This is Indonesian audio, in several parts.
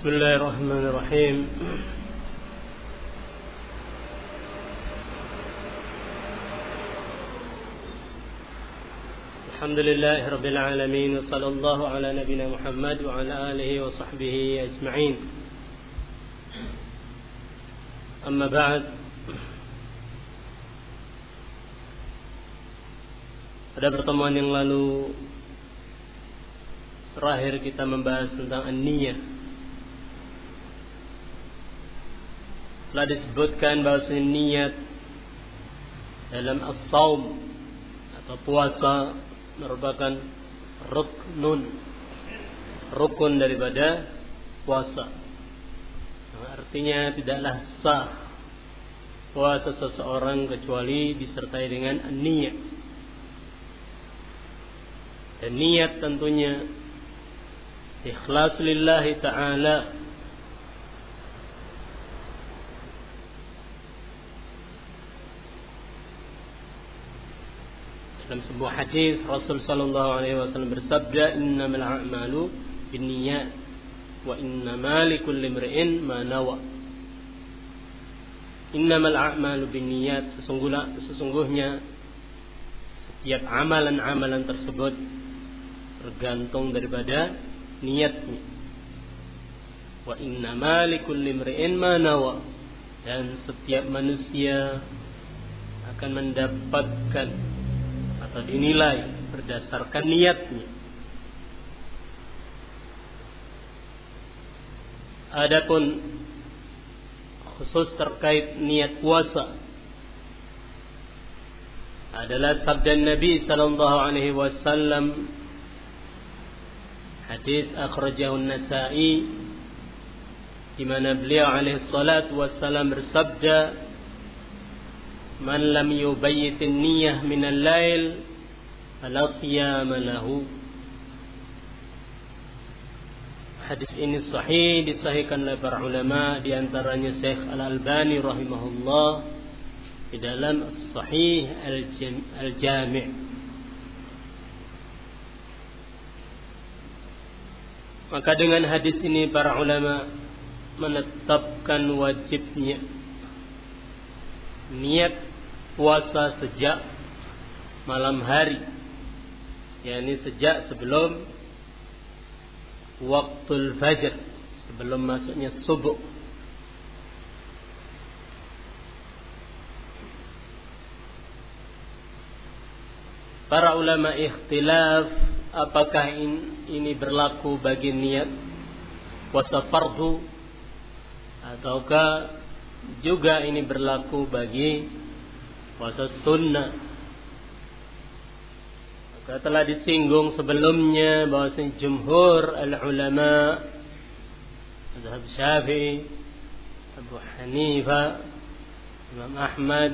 بسم الله الرحمن الرحيم الحمد لله رب العالمين وصلى الله على نبينا محمد وعلى آله وصحبه أجمعين أما بعد Pada pertemuan yang lalu terakhir kita membahas tentang an-niyah. Telah disebutkan bahwa niat dalam as-saum atau puasa merupakan ruknun rukun daripada puasa. Artinya tidaklah sah puasa seseorang kecuali disertai dengan niat. Dan niat tentunya ikhlas lillahi ta'ala dalam sebuah hadis Rasul sallallahu alaihi wasallam bersabda innamal a'malu binniyat wa innamal likulli imri'in ma nawa innamal a'malu binniyat sesungguhnya sesungguhnya setiap amalan-amalan tersebut tergantung daripada niatnya. Wa inna malikul limri'in ma nawa. Dan setiap manusia akan mendapatkan atau dinilai berdasarkan niatnya. Adapun khusus terkait niat puasa adalah sabda Nabi sallallahu alaihi wasallam Hadis akhrajahu An-Nasa'i di mana beliau alaihi salatu wassalam bersabda Man lam yubayyit an-niyyah min al-lail fala siyama lahu. Hadis ini sahih disahihkan oleh para ulama di antaranya Syekh Al-Albani rahimahullah di dalam Sahih Al-Jami' Maka dengan hadis ini para ulama menetapkan wajibnya niat puasa sejak malam hari yakni sejak sebelum waktu fajr sebelum masuknya subuh. Para ulama ikhtilaf apakah ini berlaku bagi niat puasa fardu ataukah juga ini berlaku bagi puasa sunnah telah disinggung sebelumnya bahwa jumhur al-ulama mazhab Syafi'i Abu Hanifah Imam Ahmad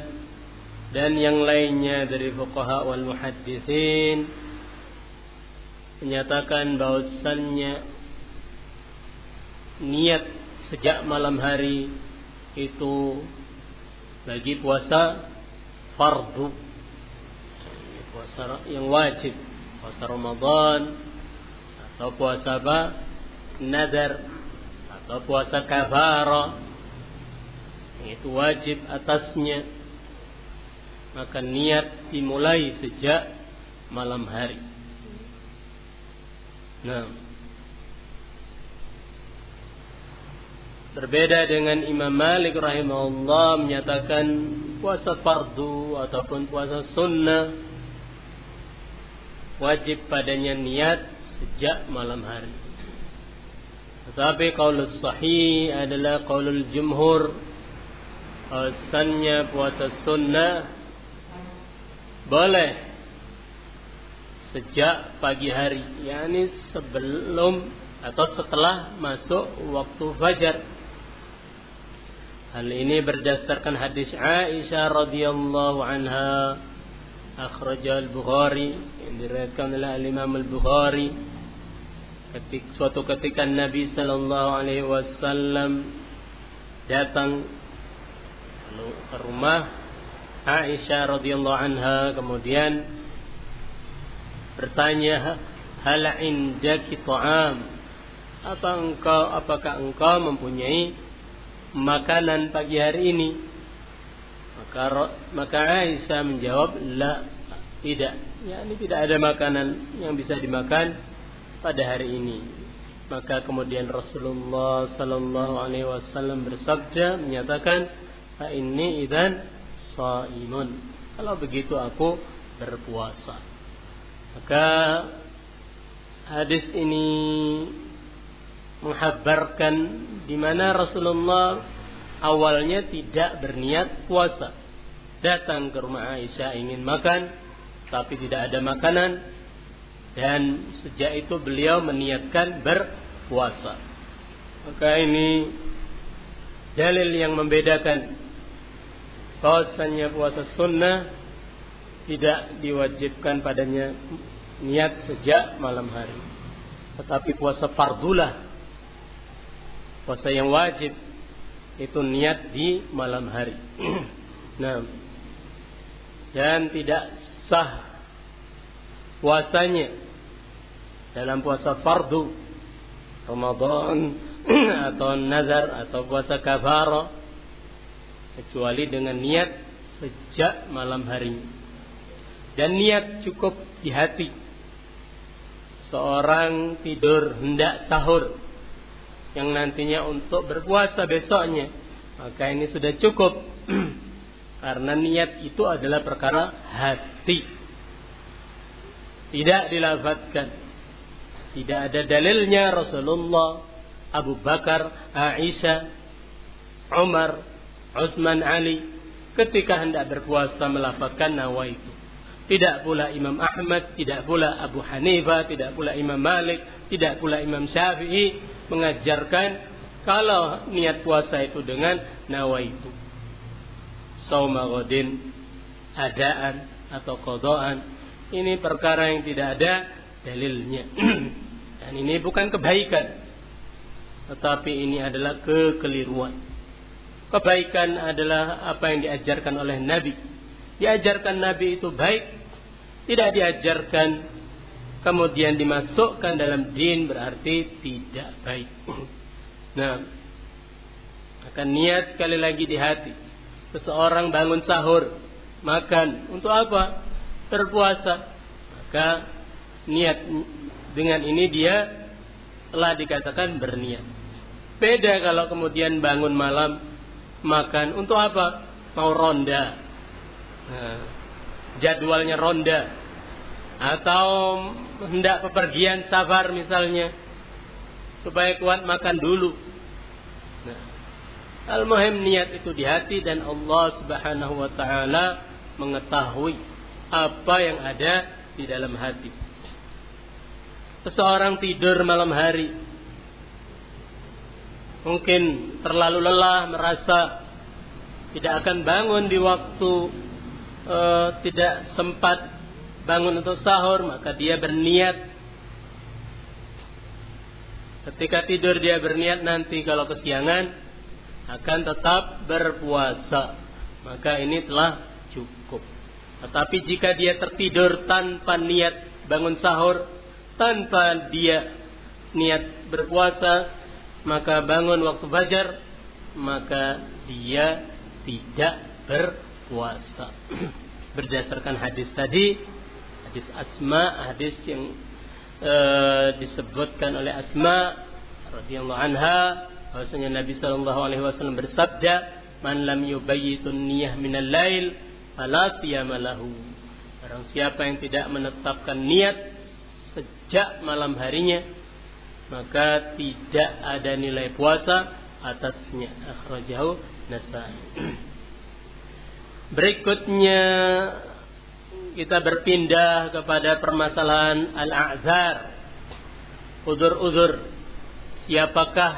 dan yang lainnya dari fuqaha wal muhaddisin menyatakan bahwasannya niat sejak malam hari itu bagi puasa fardu puasa yang wajib. Puasa Ramadan atau puasa apa? Nazar atau puasa kafara. Itu wajib atasnya. Maka niat dimulai sejak malam hari. Nah. Berbeda dengan Imam Malik rahimahullah menyatakan puasa fardu ataupun puasa sunnah wajib padanya niat sejak malam hari. Tetapi qaulul sahih adalah qaulul jumhur. Bahwasannya puasa sunnah boleh sejak pagi hari yakni sebelum atau setelah masuk waktu fajar. Hal ini berdasarkan hadis Aisyah radhiyallahu anha al-Bukhari yang diriwayatkan oleh al-Imam al-Bukhari ketika suatu ketika Nabi sallallahu alaihi wasallam datang ke rumah Aisyah radhiyallahu anha kemudian bertanya hal indaki ta'am apa engkau apakah engkau mempunyai makanan pagi hari ini? Maka maka Aisyah menjawab, "La, tidak. Ya, ini tidak ada makanan yang bisa dimakan pada hari ini." Maka kemudian Rasulullah sallallahu alaihi wasallam bersabda menyatakan, "Fa ini idan shaimun." Kalau begitu aku berpuasa. Maka hadis ini menghabarkan di mana Rasulullah awalnya tidak berniat puasa. Datang ke rumah Aisyah ingin makan, tapi tidak ada makanan. Dan sejak itu beliau meniatkan berpuasa. Maka ini dalil yang membedakan bahwasanya puasa sunnah tidak diwajibkan padanya niat sejak malam hari. Tetapi puasa fardulah puasa yang wajib itu niat di malam hari. nah, dan tidak sah puasanya dalam puasa fardu Ramadan atau nazar atau puasa kafara kecuali dengan niat sejak malam hari. Dan niat cukup di hati. Seorang tidur hendak sahur yang nantinya untuk berpuasa besoknya. Maka ini sudah cukup. Karena niat itu adalah perkara hati. Tidak dilafatkan. Tidak ada dalilnya Rasulullah, Abu Bakar, Aisyah, Umar, Utsman Ali ketika hendak berpuasa melafatkan nawaitu. Tidak pula Imam Ahmad, tidak pula Abu Hanifah, tidak pula Imam Malik, tidak pula Imam Syafi'i mengajarkan kalau niat puasa itu dengan nawaitu. Sauma godin, adaan atau kodoan. Ini perkara yang tidak ada dalilnya. Dan ini bukan kebaikan. Tetapi ini adalah kekeliruan. Kebaikan adalah apa yang diajarkan oleh Nabi diajarkan Nabi itu baik, tidak diajarkan kemudian dimasukkan dalam din berarti tidak baik. Nah, akan niat sekali lagi di hati. Seseorang bangun sahur, makan untuk apa? Berpuasa. Maka niat dengan ini dia telah dikatakan berniat. Beda kalau kemudian bangun malam makan untuk apa? Mau ronda, jadwalnya ronda atau hendak pepergian safar misalnya supaya kuat makan dulu. Nah, al-muhim niat itu di hati dan Allah Subhanahu wa taala mengetahui apa yang ada di dalam hati. Seseorang tidur malam hari mungkin terlalu lelah merasa tidak akan bangun di waktu e, tidak sempat bangun untuk sahur, maka dia berniat ketika tidur dia berniat nanti kalau kesiangan akan tetap berpuasa. Maka ini telah cukup. Tetapi jika dia tertidur tanpa niat bangun sahur, tanpa dia niat berpuasa, maka bangun waktu fajar, maka dia tidak berpuasa puasa. Berdasarkan hadis tadi, hadis Asma, hadis yang e, disebutkan oleh Asma radhiyallahu anha, bahwasanya Nabi sallallahu alaihi wasallam bersabda, "Man lam yubayyitun niyyah minal lail, fala siyama lahu." Barang siapa yang tidak menetapkan niat sejak malam harinya, maka tidak ada nilai puasa atasnya. Akhrajahu Nasai. Berikutnya kita berpindah kepada permasalahan al-a'zar. Udur-udur. Siapakah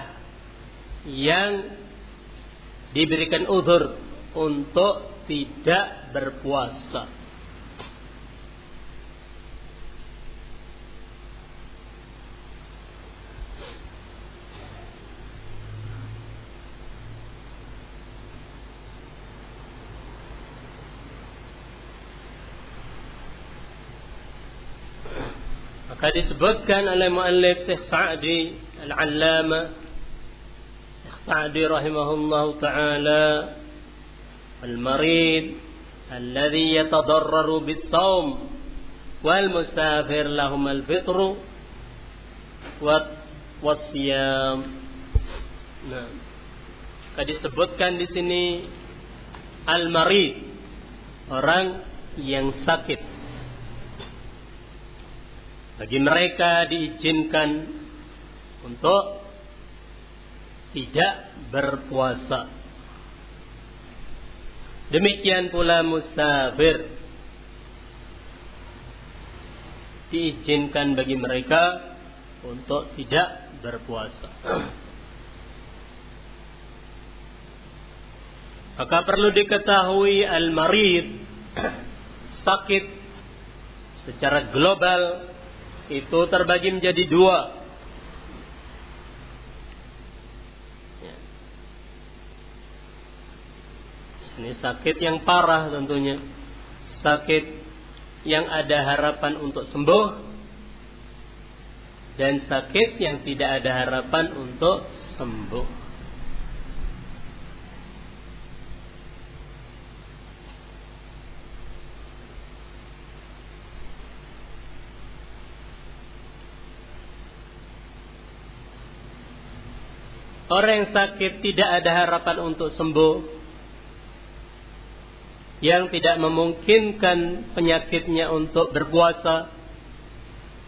yang diberikan udur untuk tidak berpuasa? Maka disebutkan oleh muallif Syekh Sa'di Al-Allama Sa'di rahimahullah taala Al-marid alladhi yatadarraru bis-shaum wal musafir lahum al-fitru wa wasiyam. Nah, disebutkan di sini al-marid orang yang sakit. Bagi mereka diizinkan untuk tidak berpuasa. Demikian pula musafir diizinkan bagi mereka untuk tidak berpuasa. Maka perlu diketahui al-marid sakit secara global itu terbagi menjadi dua. Ya. Ini sakit yang parah tentunya. Sakit yang ada harapan untuk sembuh. Dan sakit yang tidak ada harapan untuk sembuh. Orang yang sakit tidak ada harapan untuk sembuh. Yang tidak memungkinkan penyakitnya untuk berpuasa.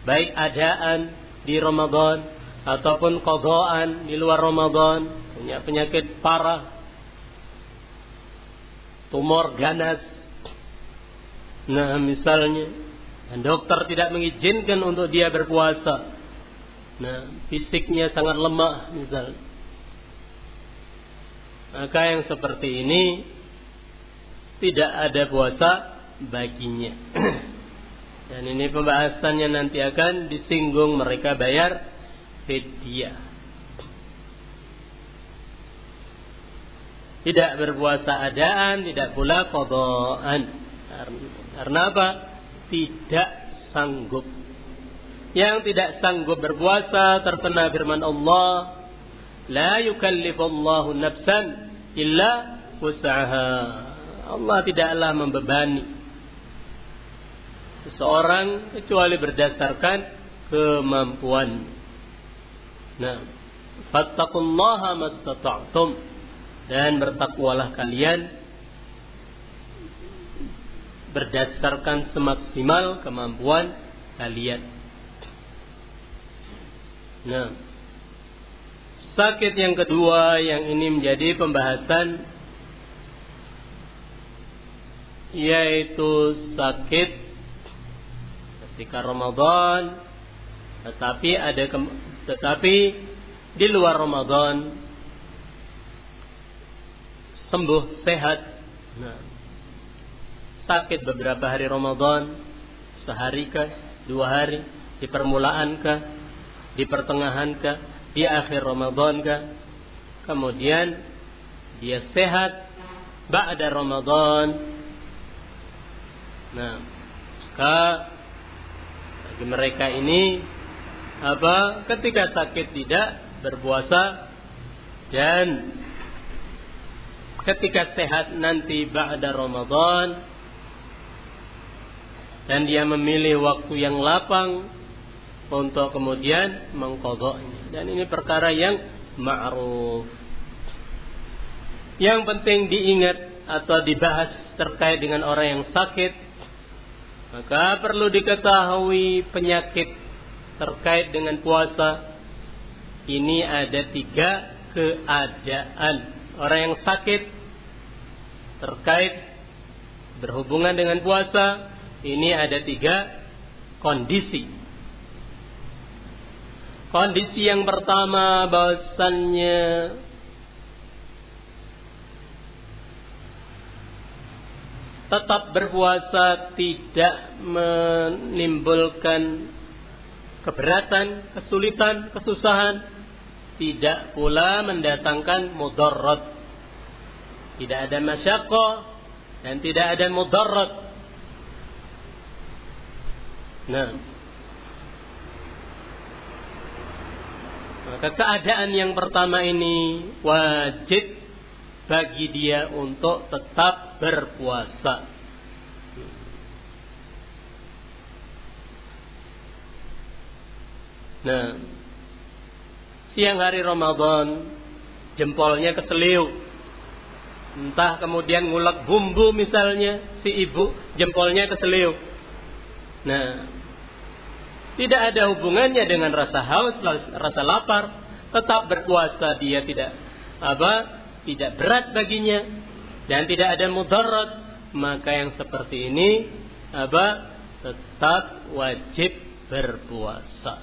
Baik adaan di Ramadan ataupun kodoan di luar Ramadan. Punya penyakit parah. Tumor ganas. Nah misalnya. Dan dokter tidak mengizinkan untuk dia berpuasa. Nah, fisiknya sangat lemah misalnya maka yang seperti ini tidak ada puasa baginya. Dan ini pembahasannya nanti akan disinggung mereka bayar fidyah. Tidak berpuasa adaan, tidak pula kodoan. Karena apa? Tidak sanggup. Yang tidak sanggup berpuasa terkena firman Allah La yukallifullahu nafsan illa wus'aha. Allah tidaklah membebani seseorang kecuali berdasarkan kemampuan. Nah, fattaqullaha mastata'tum dan bertakwalah kalian berdasarkan semaksimal kemampuan kalian. Nah, Sakit yang kedua yang ini menjadi pembahasan yaitu sakit ketika Ramadan tetapi ada tetapi di luar Ramadan sembuh sehat. Nah, sakit beberapa hari Ramadan sehari kah dua hari di permulaan kah di pertengahan kah di akhir Ramadan kah? Kemudian dia sehat ba'da Ramadan. Nah, maka bagi mereka ini apa? Ketika sakit tidak berpuasa dan ketika sehat nanti ba'da Ramadan dan dia memilih waktu yang lapang untuk kemudian mengkodoknya. Dan ini perkara yang ma'ruf. Yang penting diingat atau dibahas terkait dengan orang yang sakit. Maka perlu diketahui penyakit terkait dengan puasa. Ini ada tiga keadaan. Orang yang sakit terkait berhubungan dengan puasa. Ini ada tiga kondisi Kondisi yang pertama bahwasannya tetap berpuasa tidak menimbulkan keberatan, kesulitan, kesusahan, tidak pula mendatangkan mudarat. Tidak ada masyakoh dan tidak ada mudarat. Nah, Maka keadaan yang pertama ini wajib bagi dia untuk tetap berpuasa. Nah, siang hari Ramadan jempolnya keseliu. Entah kemudian ngulek bumbu misalnya si ibu jempolnya keseliu. Nah, tidak ada hubungannya dengan rasa haus, rasa lapar. Tetap berpuasa dia tidak apa? Tidak berat baginya dan tidak ada mudarat. Maka yang seperti ini apa? Tetap wajib berpuasa.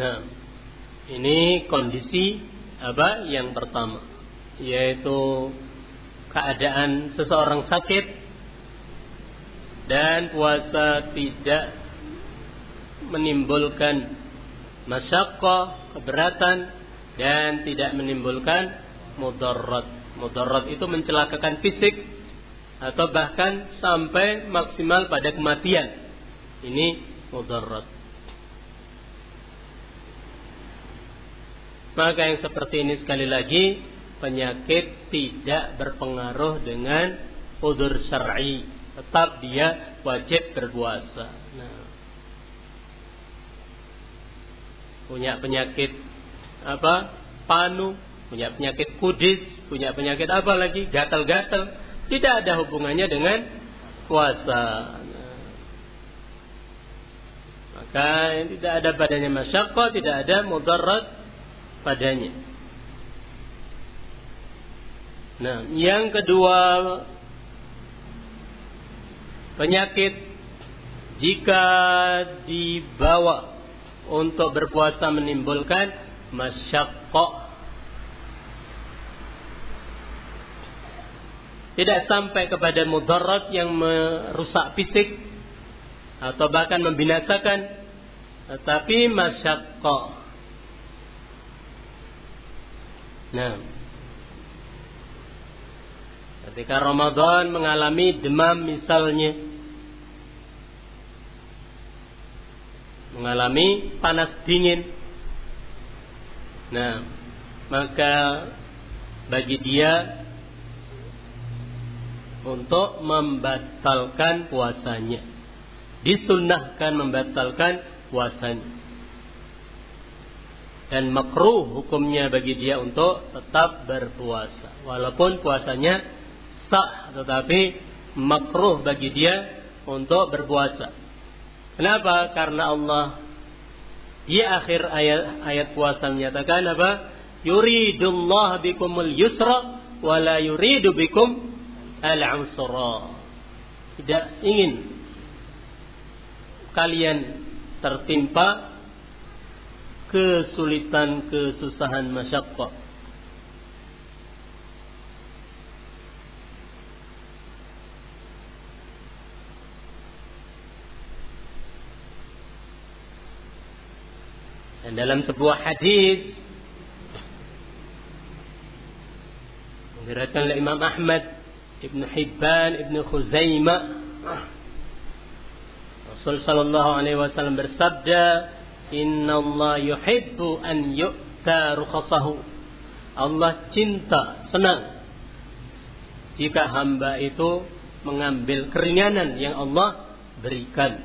Nah, ini kondisi apa yang pertama yaitu keadaan seseorang sakit dan puasa tidak menimbulkan masyakkah, keberatan dan tidak menimbulkan mudarat. Mudarat itu mencelakakan fisik atau bahkan sampai maksimal pada kematian. Ini mudarat. Maka yang seperti ini sekali lagi penyakit tidak berpengaruh dengan udur syar'i. Tetap dia wajib berpuasa. Nah, punya penyakit apa? Panu, punya penyakit kudis, punya penyakit apa lagi? Gatal-gatal. Tidak ada hubungannya dengan puasa. Nah, maka tidak ada badannya masyakkah, tidak ada mudarat padanya. Nah, yang kedua penyakit jika dibawa untuk berpuasa menimbulkan masyaqqah tidak sampai kepada mudarat yang merusak fisik atau bahkan membinasakan tetapi masyaqqah Nah, ketika Ramadan mengalami demam misalnya, mengalami panas dingin, nah maka bagi dia untuk membatalkan puasanya, disunnahkan membatalkan puasanya dan makruh hukumnya bagi dia untuk tetap berpuasa. Walaupun puasanya sah tetapi makruh bagi dia untuk berpuasa. Kenapa? Karena Allah di akhir ayat ayat puasa menyatakan apa? Yuridullah bikumul yusra wa yuridu bikum al-usra. Tidak ingin kalian tertimpa kesulitan, kesusahan, masyakkah. Dan dalam sebuah hadis diriwayatkan oleh Imam Ahmad, Ibn Hibban, Ibn Khuzaimah Rasul sallallahu alaihi wasallam bersabda, Inna Allah yuhibbu an yu'ta rukhasahu. Allah cinta, senang jika hamba itu mengambil keringanan yang Allah berikan.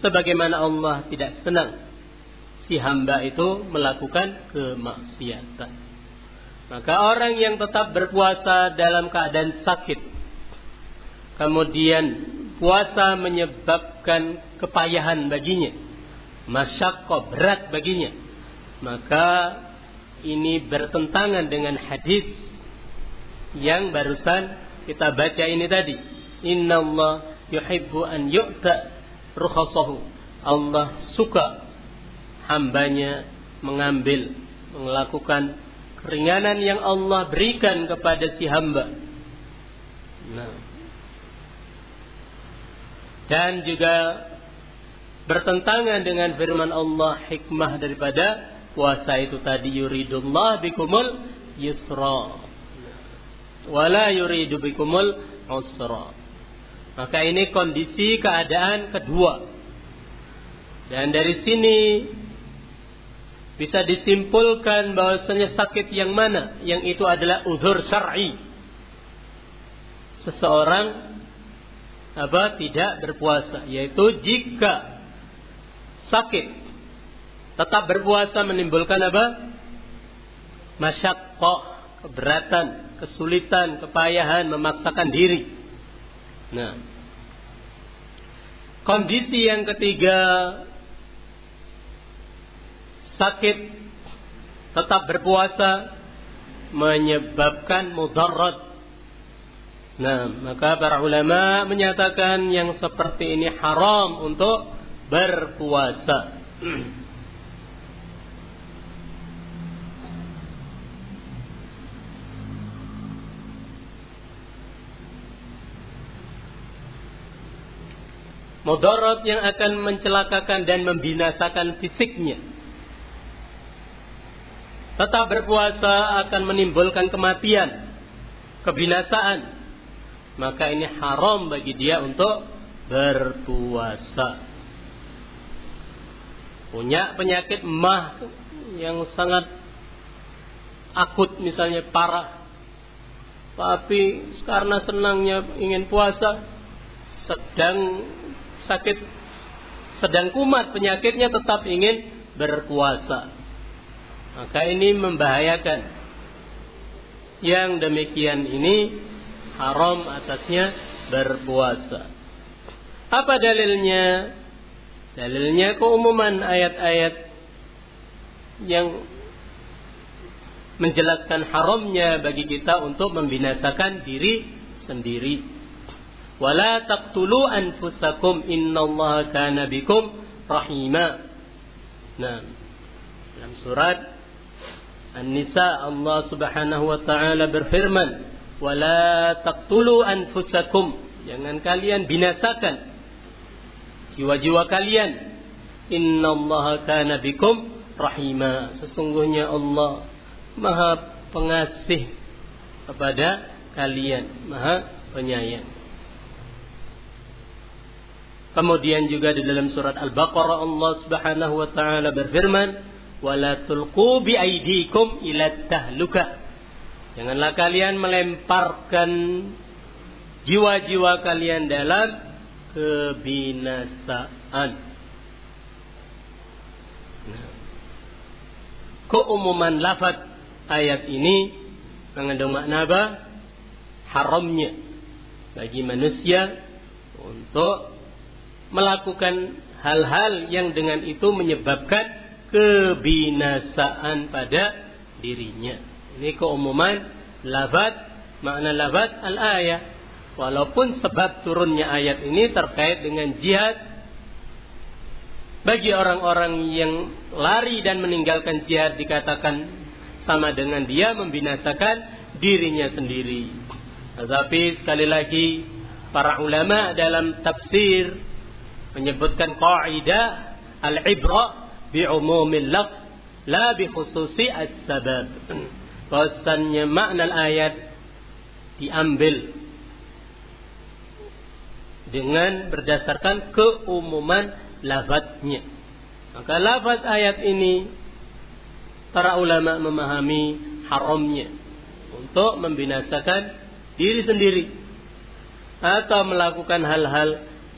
Sebagaimana Allah tidak senang si hamba itu melakukan kemaksiatan. Maka orang yang tetap berpuasa dalam keadaan sakit, kemudian puasa menyebabkan kepayahan baginya, masyakko berat baginya. Maka ini bertentangan dengan hadis yang barusan kita baca ini tadi. Inna Allah yuhibbu an yu'ta rukhasahu. Allah suka hambanya mengambil melakukan keringanan yang Allah berikan kepada si hamba. Nah. Dan juga bertentangan dengan firman Allah hikmah daripada puasa itu tadi yuridullah bikumul yusra. Wala yuridu bikumul usra. Maka ini kondisi keadaan kedua. Dan dari sini bisa disimpulkan bahwasanya sakit yang mana yang itu adalah uzur syar'i. Seseorang apa tidak berpuasa yaitu jika sakit tetap berpuasa menimbulkan apa? masyaqqah, keberatan, kesulitan, kepayahan, memaksakan diri. Nah, kondisi yang ketiga sakit tetap berpuasa menyebabkan mudarat. Nah, maka para ulama menyatakan yang seperti ini haram untuk berpuasa. Mudarat yang akan mencelakakan dan membinasakan fisiknya tetap berpuasa akan menimbulkan kematian, kebinasaan. Maka ini haram bagi dia untuk berpuasa. Punya penyakit mah yang sangat akut misalnya parah. Tapi karena senangnya ingin puasa, sedang sakit, sedang kumat penyakitnya tetap ingin berpuasa maka ini membahayakan. Yang demikian ini haram atasnya berpuasa. Apa dalilnya? Dalilnya keumuman ayat-ayat yang menjelaskan haramnya bagi kita untuk membinasakan diri sendiri. Wala taqtulu anfusakum innallaha kana bikum rahima. Nah, dalam surat An-Nisa Allah Subhanahu wa taala berfirman, "Wala taqtulu anfusakum." Jangan kalian binasakan jiwa-jiwa kalian. Innallaha kana bikum rahima. Sesungguhnya Allah Maha Pengasih kepada kalian, Maha Penyayang. Kemudian juga di dalam surat Al-Baqarah Allah Subhanahu wa taala berfirman, wala tulqu bi aidikum ila tahlukah. Janganlah kalian melemparkan jiwa-jiwa kalian dalam kebinasaan. Nah, keumuman lafaz ayat ini mengandung makna apa? Haramnya bagi manusia untuk melakukan hal-hal yang dengan itu menyebabkan kebinasaan pada dirinya. Ini keumuman lafaz makna lafaz al-ayah. Walaupun sebab turunnya ayat ini terkait dengan jihad bagi orang-orang yang lari dan meninggalkan jihad dikatakan sama dengan dia membinasakan dirinya sendiri. Tetapi sekali lagi para ulama dalam tafsir menyebutkan kaidah al-ibrah bi'umumil lafz la bi khususi as-sabab. Bahwasannya makna ayat diambil dengan berdasarkan keumuman lafadznya. Maka lafaz ayat ini para ulama memahami haramnya untuk membinasakan diri sendiri atau melakukan hal-hal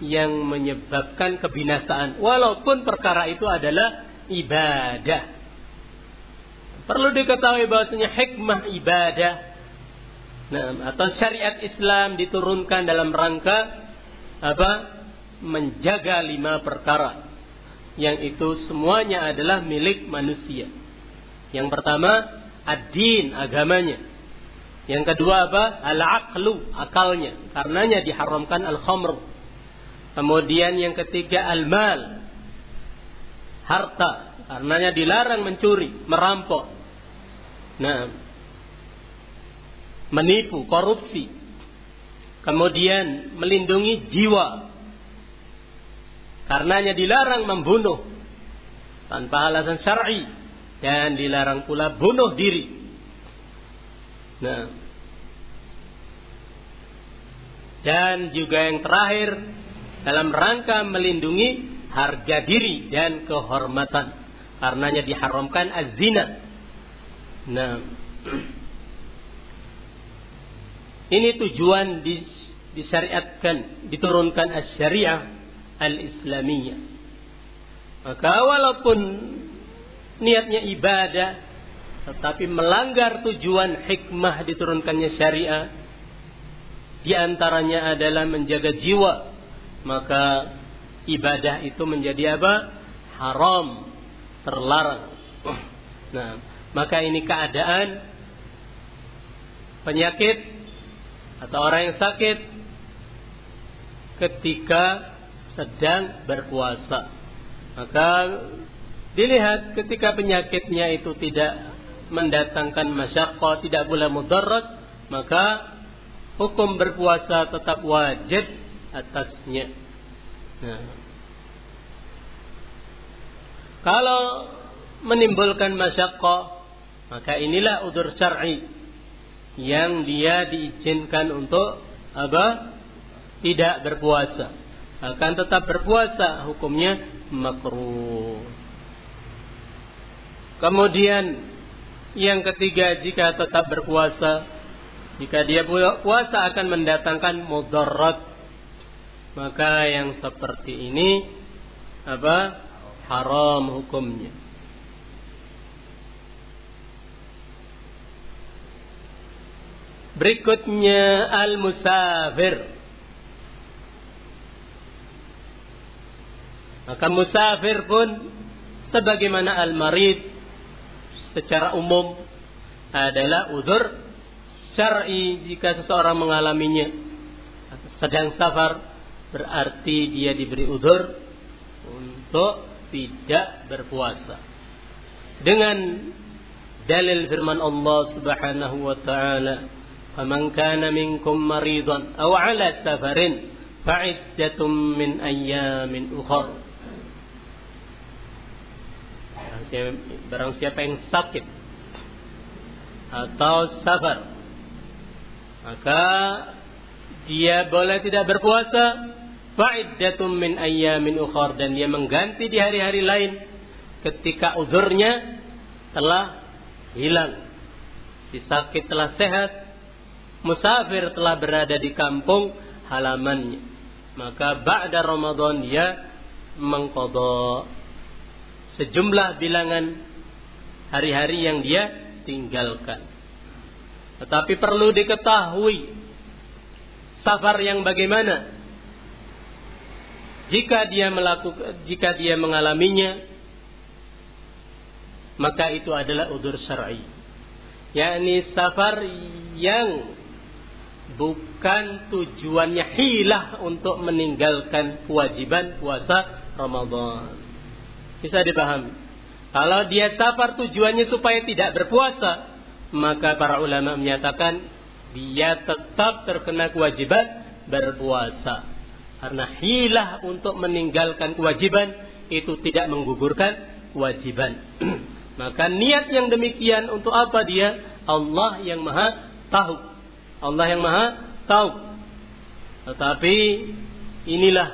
yang menyebabkan kebinasaan walaupun perkara itu adalah ibadah. Perlu diketahui bahwasanya hikmah ibadah nah, atau syariat Islam diturunkan dalam rangka apa? menjaga lima perkara yang itu semuanya adalah milik manusia. Yang pertama, ad-din, agamanya. Yang kedua apa? Al-aqlu, akalnya. Karenanya diharamkan al-khamr, Kemudian yang ketiga al-mal. Harta. Karenanya dilarang mencuri, merampok. Nah, menipu, korupsi. Kemudian melindungi jiwa. Karenanya dilarang membunuh tanpa alasan syar'i dan dilarang pula bunuh diri. Nah. Dan juga yang terakhir dalam rangka melindungi harga diri dan kehormatan. Karenanya diharamkan az-zina. Nah. Ini tujuan disyariatkan, diturunkan as-syariah al-islamiyah. Maka walaupun niatnya ibadah, tetapi melanggar tujuan hikmah diturunkannya syariah, di antaranya adalah menjaga jiwa, maka ibadah itu menjadi apa? Haram, terlarang. Nah, maka ini keadaan penyakit atau orang yang sakit ketika sedang berpuasa. Maka dilihat ketika penyakitnya itu tidak mendatangkan masyarakat, tidak boleh mudarat, maka hukum berpuasa tetap wajib atasnya. Nah. Kalau menimbulkan masyarakat, maka inilah udur syar'i yang dia diizinkan untuk apa? Tidak berpuasa. Akan tetap berpuasa hukumnya makruh. Kemudian yang ketiga jika tetap berpuasa jika dia puasa akan mendatangkan mudarat. Maka yang seperti ini apa? Haram hukumnya. Berikutnya al-musafir. Maka musafir pun sebagaimana al-marid secara umum adalah udur syar'i jika seseorang mengalaminya sedang safar berarti dia diberi udur untuk tidak berpuasa dengan dalil firman Allah Subhanahu wa taala faman kana minkum maridan aw ala safarin fa'iddatum min ayyamin ukhra. Barang siapa yang sakit atau safar maka dia boleh tidak berpuasa. Fa'iddatum min ayyamin ukhar dan dia mengganti di hari-hari lain ketika uzurnya telah hilang. Si sakit telah sehat musafir telah berada di kampung halamannya maka ba'da Ramadan dia mengkodok sejumlah bilangan hari-hari yang dia tinggalkan tetapi perlu diketahui safar yang bagaimana. Jika dia melakukan jika dia mengalaminya maka itu adalah udur syar'i. yakni safar yang bukan tujuannya hilah untuk meninggalkan kewajiban puasa Ramadan. Bisa dipahami? Kalau dia safar tujuannya supaya tidak berpuasa, maka para ulama menyatakan dia tetap terkena kewajiban berpuasa. Karena hilah untuk meninggalkan kewajiban itu tidak menggugurkan kewajiban. maka niat yang demikian untuk apa dia? Allah yang maha tahu. Allah yang maha tahu. Tetapi inilah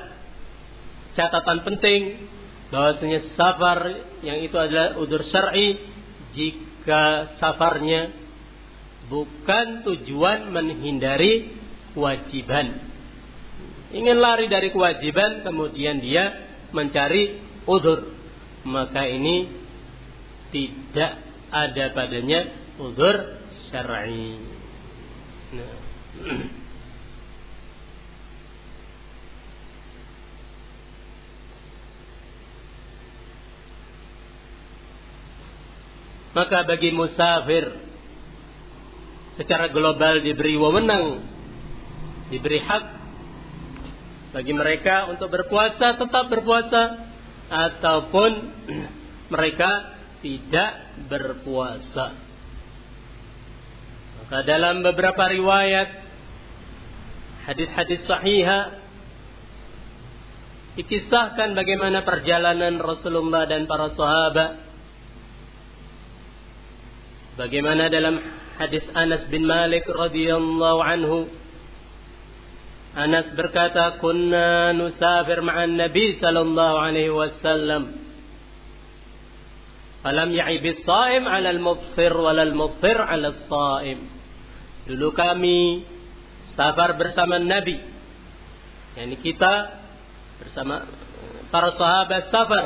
catatan penting bahwasanya safar yang itu adalah udur syar'i jika safarnya bukan tujuan menghindari kewajiban. Ingin lari dari kewajiban kemudian dia mencari udur. Maka ini tidak ada padanya udur syar'i. Nah. Maka bagi musafir secara global diberi wewenang, diberi hak bagi mereka untuk berpuasa tetap berpuasa ataupun mereka tidak berpuasa. Maka dalam beberapa riwayat hadis-hadis sahihah dikisahkan bagaimana perjalanan Rasulullah dan para sahabat Bagaimana dalam hadis Anas bin Malik radhiyallahu anhu Anas berkata, "Kunna nusafir ma'an Nabi sallallahu alaihi wasallam." Falam ya'ib as-sha'im 'ala al-mubsir wa al-mubsir 'ala as-sha'im. Dulu kami safar bersama Nabi. Yani kita bersama para sahabat safar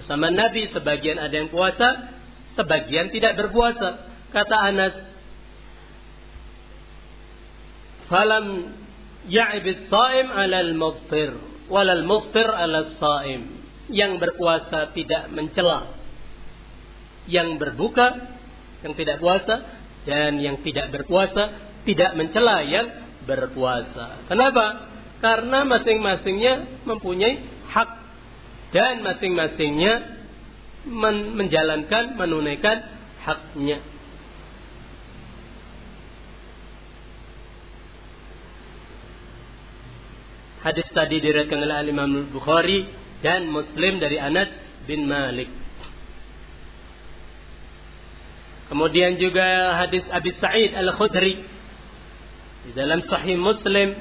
bersama Nabi sebagian ada yang puasa, sebagian tidak berpuasa. Kata Anas, "Falam ya'ib as-sha'im 'ala al-mubtir wal al-mubtir 'ala as-sha'im." Yang berpuasa tidak mencela yang berbuka, yang tidak puasa dan yang tidak berpuasa tidak mencela yang berpuasa. Kenapa? Karena masing-masingnya mempunyai hak dan masing-masingnya men menjalankan, menunaikan haknya. Hadis tadi diriwayatkan oleh Imam Bukhari dan Muslim dari Anas bin Malik. Kemudian juga hadis Abi Sa'id Al-Khudri. Di dalam Sahih Muslim.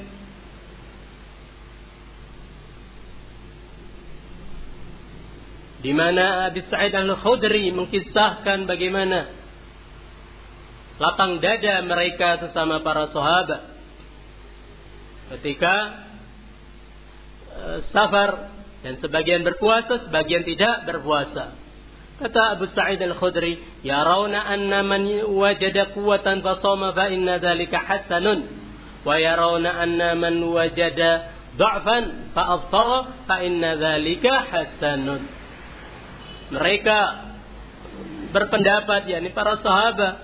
Di mana Abi Sa'id Al-Khudri mengkisahkan bagaimana lapang dada mereka sesama para sahabat. Ketika uh, safar dan sebagian berpuasa, sebagian tidak berpuasa. Kata Abu Sa'id Al-Khudri, "Ya rauna anna man wajada quwwatan fa shoma fa inna dzalika hasanun, wa yarawna anna man wajada dha'fan fa aftara fa inna dzalika hasanun." Mereka berpendapat yakni para sahabat,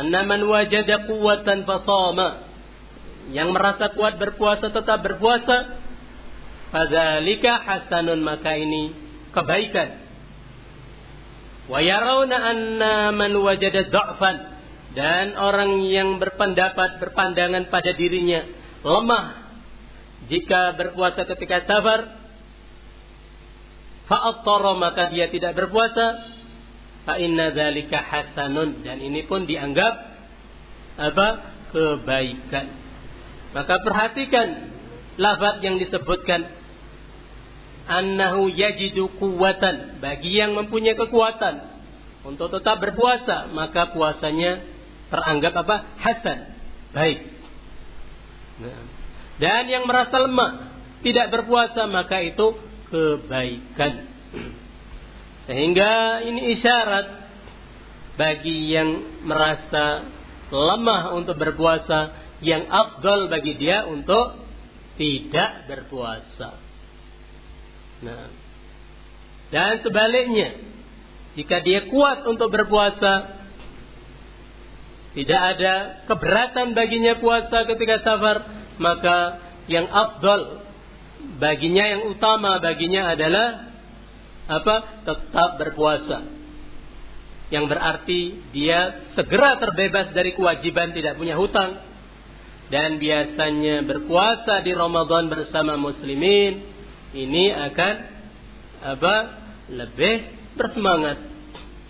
"Anna man wajada quwwatan fa shoma." Yang merasa kuat berpuasa tetap berpuasa, fadzalika hasanun maka ini kebaikan Wa yarawna anna man wajada dha'fan. Dan orang yang berpendapat berpandangan pada dirinya lemah. Jika berpuasa ketika safar fa'attara maka dia tidak berpuasa. Fa inna dzalika hasanun. Dan ini pun dianggap apa? Kebaikan. Maka perhatikan lafaz yang disebutkan annahu yajidu kuwatan bagi yang mempunyai kekuatan untuk tetap berpuasa maka puasanya teranggap apa? Hasan. Baik. Nah. dan yang merasa lemah tidak berpuasa maka itu kebaikan. Sehingga ini isyarat bagi yang merasa lemah untuk berpuasa yang afdal bagi dia untuk tidak berpuasa Nah. Dan sebaliknya, jika dia kuat untuk berpuasa, tidak ada keberatan baginya puasa ketika safar, maka yang afdal baginya yang utama baginya adalah apa? Tetap berpuasa. Yang berarti dia segera terbebas dari kewajiban tidak punya hutang dan biasanya berpuasa di Ramadan bersama muslimin ini akan apa lebih bersemangat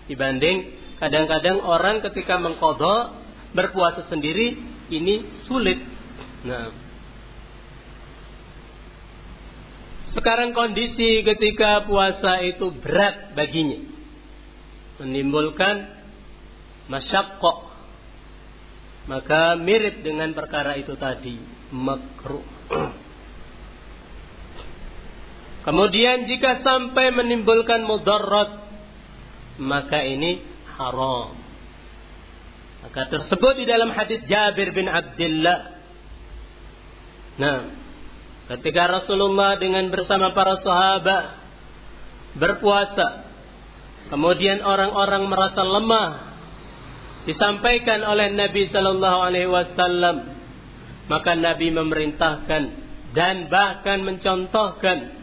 dibanding kadang-kadang orang ketika mengkodok berpuasa sendiri ini sulit. Nah, sekarang kondisi ketika puasa itu berat baginya, menimbulkan masyakkok, maka mirip dengan perkara itu tadi makruh. Kemudian jika sampai menimbulkan mudarat maka ini haram. Maka tersebut di dalam hadis Jabir bin Abdullah. Nah, ketika Rasulullah dengan bersama para sahabat berpuasa, kemudian orang-orang merasa lemah, disampaikan oleh Nabi Shallallahu Alaihi Wasallam, maka Nabi memerintahkan dan bahkan mencontohkan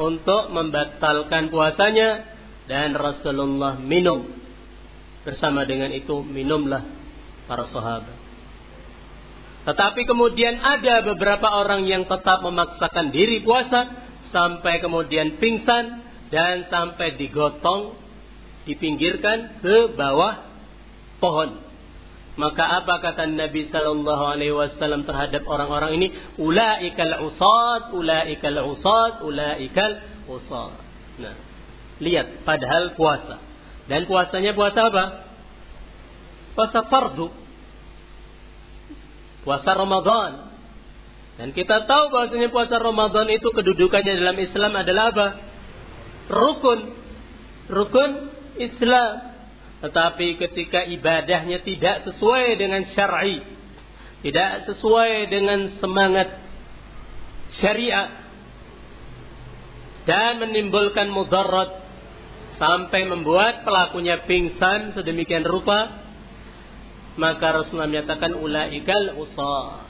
untuk membatalkan puasanya dan Rasulullah minum. Bersama dengan itu minumlah para sahabat. Tetapi kemudian ada beberapa orang yang tetap memaksakan diri puasa sampai kemudian pingsan dan sampai digotong dipinggirkan ke bawah pohon. Maka apa kata Nabi Sallallahu Alaihi Wasallam terhadap orang-orang ini? Ulaikal usad, ulaikal usad, ulaikal usad. Nah, lihat, padahal puasa. Dan puasanya puasa apa? Puasa fardu. Puasa Ramadan. Dan kita tahu bahwasanya puasa Ramadan itu kedudukannya dalam Islam adalah apa? Rukun. Rukun Islam. Tetapi ketika ibadahnya tidak sesuai dengan syar'i, tidak sesuai dengan semangat syariat dan menimbulkan mudarat sampai membuat pelakunya pingsan sedemikian rupa, maka Rasulullah menyatakan ulaikal usah.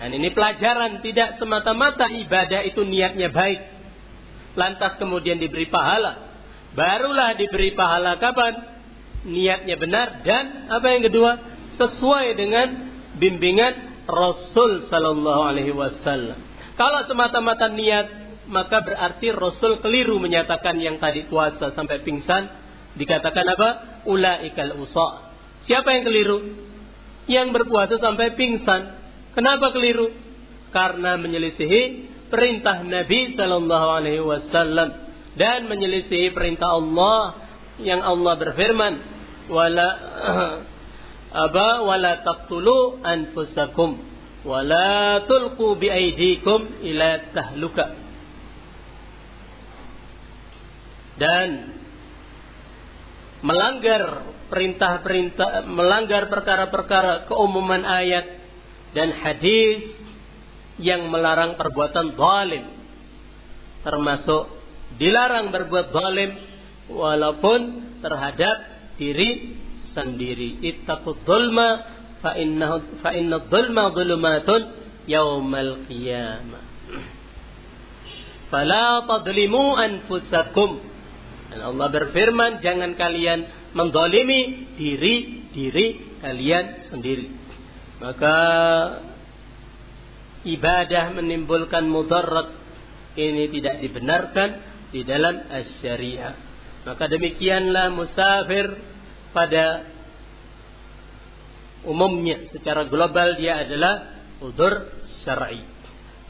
Dan ini pelajaran tidak semata-mata ibadah itu niatnya baik. Lantas kemudian diberi pahala. Barulah diberi pahala kapan? Niatnya benar dan apa yang kedua sesuai dengan bimbingan Rasul Sallallahu Alaihi Wasallam. Kalau semata-mata niat maka berarti Rasul keliru menyatakan yang tadi puasa sampai pingsan dikatakan apa? Ulaikal usa. Siapa yang keliru? Yang berpuasa sampai pingsan. Kenapa keliru? Karena menyelisihi perintah Nabi Sallallahu Alaihi Wasallam dan menyelisihi perintah Allah yang Allah berfirman wala apa wala taqtulu anfusakum wala tulqu biaidikum ila tahluka. Dan melanggar perintah-perintah melanggar perkara-perkara keumuman ayat dan hadis yang melarang perbuatan zalim termasuk dilarang berbuat zalim walaupun terhadap diri sendiri. Ittaqud dzulma fa innahu fa inna dzulma dzulumatun yaumal qiyamah. Fala tadlimu anfusakum. Dan Allah berfirman, jangan kalian mendolimi diri-diri kalian sendiri. Maka ibadah menimbulkan mudarat ini tidak dibenarkan di dalam syariah. Maka demikianlah musafir pada umumnya secara global dia adalah udur syar'i.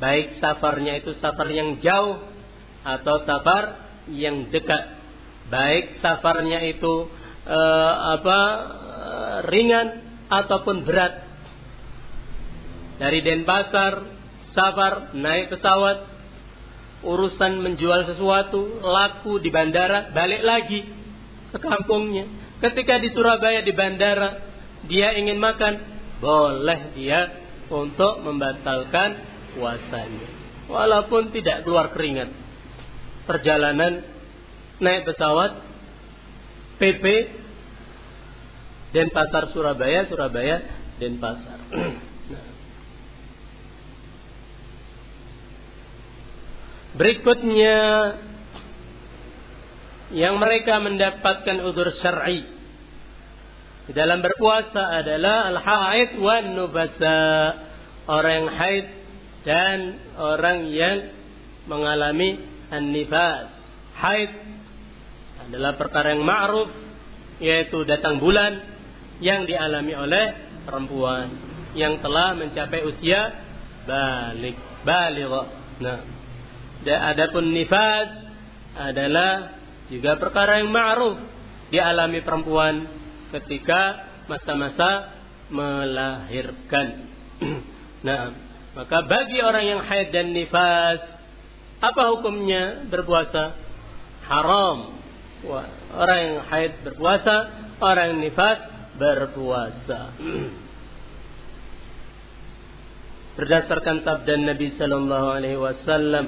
Baik safarnya itu safar yang jauh atau safar yang dekat. Baik safarnya itu uh, apa uh, ringan ataupun berat. Dari Denpasar safar naik pesawat urusan menjual sesuatu laku di bandara balik lagi ke kampungnya. Ketika di Surabaya di bandara dia ingin makan boleh dia untuk membatalkan puasanya. Walaupun tidak keluar keringat. Perjalanan naik pesawat PP Denpasar Surabaya Surabaya Denpasar Berikutnya yang mereka mendapatkan udur syar'i dalam berpuasa adalah al-haid wan nubasa orang haid dan orang yang mengalami an-nifas. Haid adalah perkara yang ma'ruf yaitu datang bulan yang dialami oleh perempuan yang telah mencapai usia balik balik. Nah, Adapun nifas adalah juga perkara yang ma'ruf dialami perempuan ketika masa-masa melahirkan. nah, maka bagi orang yang haid dan nifas, apa hukumnya berpuasa? Haram. Orang yang haid berpuasa, orang yang nifas berpuasa. Berdasarkan sabda Nabi sallallahu alaihi wasallam,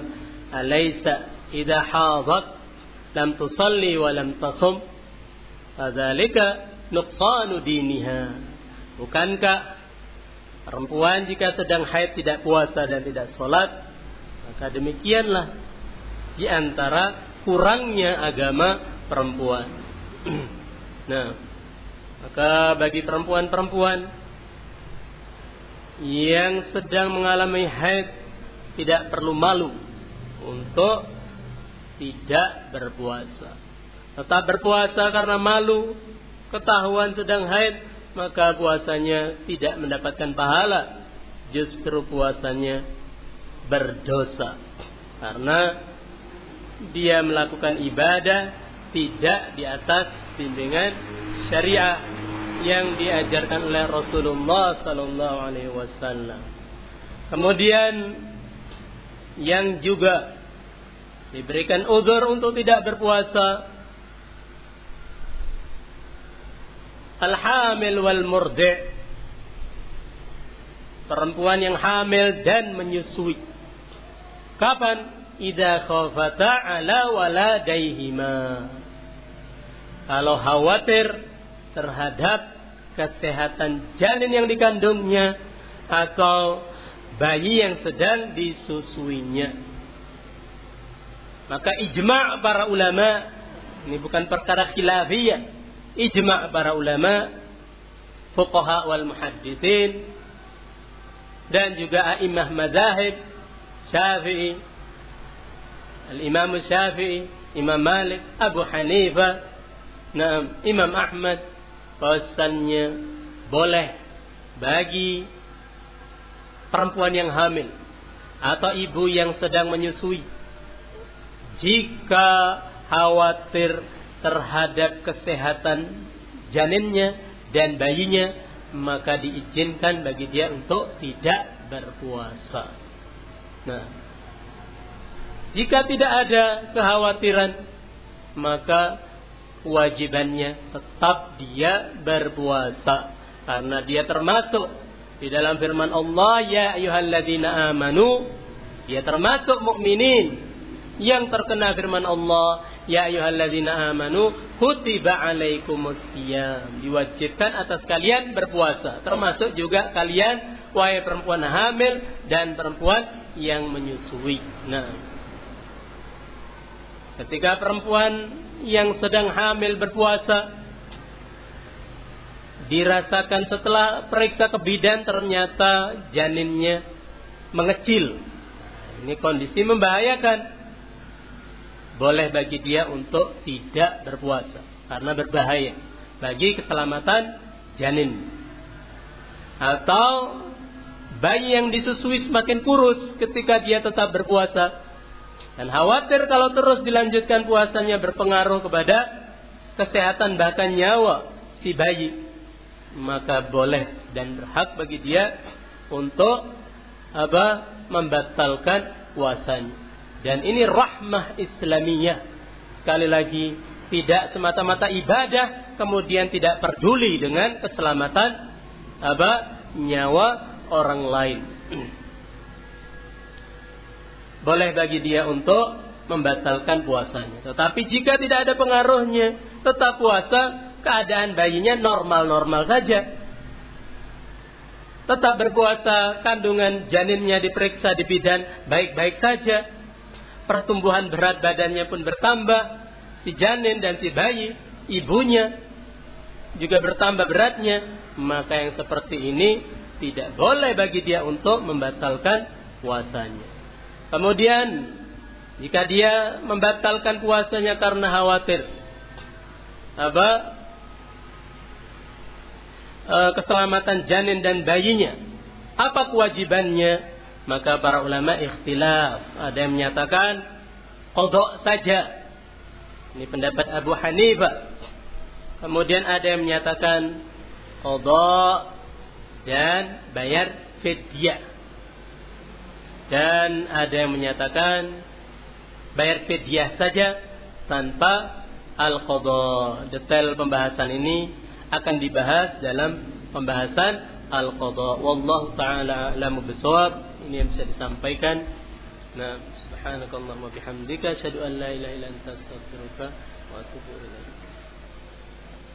alaysa idza hadat lam tusalli wa lam tasum fadzalika nuqsanu diniha bukankah perempuan jika sedang haid tidak puasa dan tidak sholat maka demikianlah di antara kurangnya agama perempuan. Nah maka bagi perempuan-perempuan yang sedang mengalami haid tidak perlu malu untuk tidak berpuasa. Tetap berpuasa karena malu, ketahuan sedang haid, maka puasanya tidak mendapatkan pahala. Justru puasanya berdosa. Karena dia melakukan ibadah tidak di atas bimbingan syariah yang diajarkan oleh Rasulullah sallallahu alaihi wasallam. Kemudian yang juga diberikan uzur untuk tidak berpuasa. Al-hamil wal murdi perempuan yang hamil dan menyusui. Kapan? Idza khafata ala waladaihima kalau khawatir terhadap kesehatan janin yang dikandungnya atau bayi yang sedang disusuinya. Maka ijma' para ulama ini bukan perkara khilafiyah. Ijma' para ulama, fuqaha wal muhaddithin dan juga a'immah mazahib Syafi'i, Al-Imam Syafi'i, Imam Malik, Abu Hanifah, nah, Imam Ahmad bahwasannya boleh bagi perempuan yang hamil atau ibu yang sedang menyusui jika khawatir terhadap kesehatan janinnya dan bayinya maka diizinkan bagi dia untuk tidak berpuasa. Nah, jika tidak ada kekhawatiran maka kewajibannya tetap dia berpuasa karena dia termasuk di dalam firman Allah ya ayyuhalladzina amanu dia termasuk mukminin yang terkena firman Allah Ya ayyuhalladzina amanu kutiba alaikumusiyam. Diwajibkan atas kalian berpuasa. Termasuk juga kalian wahai perempuan hamil dan perempuan yang menyusui. Nah, ketika perempuan yang sedang hamil berpuasa dirasakan setelah periksa kebidan ternyata janinnya mengecil. Ini kondisi membahayakan boleh bagi dia untuk tidak berpuasa karena berbahaya bagi keselamatan janin. Atau bayi yang disusui semakin kurus ketika dia tetap berpuasa dan khawatir kalau terus dilanjutkan puasanya berpengaruh kepada kesehatan bahkan nyawa si bayi maka boleh dan berhak bagi dia untuk apa membatalkan puasanya dan ini rahmah Islamiyah. Sekali lagi, tidak semata-mata ibadah, kemudian tidak peduli dengan keselamatan apa nyawa orang lain. Boleh bagi dia untuk membatalkan puasanya. Tetapi jika tidak ada pengaruhnya, tetap puasa, keadaan bayinya normal-normal saja. Tetap berpuasa, kandungan janinnya diperiksa di bidan baik-baik saja pertumbuhan berat badannya pun bertambah, si janin dan si bayi, ibunya juga bertambah beratnya, maka yang seperti ini tidak boleh bagi dia untuk membatalkan puasanya. Kemudian jika dia membatalkan puasanya karena khawatir apa keselamatan janin dan bayinya, apa kewajibannya? Maka para ulama ikhtilaf. Ada yang menyatakan kodok saja. Ini pendapat Abu Hanifah. Kemudian ada yang menyatakan kodok dan bayar fidyah. Dan ada yang menyatakan bayar fidyah saja tanpa al-qadha. Detail pembahasan ini akan dibahas dalam pembahasan al-qadha. Wallahu taala a'lamu bisawab ini yang bisa disampaikan. Nah, subhanakallahumma bihamdika asyhadu an la ilaha illa anta astaghfiruka wa atubu.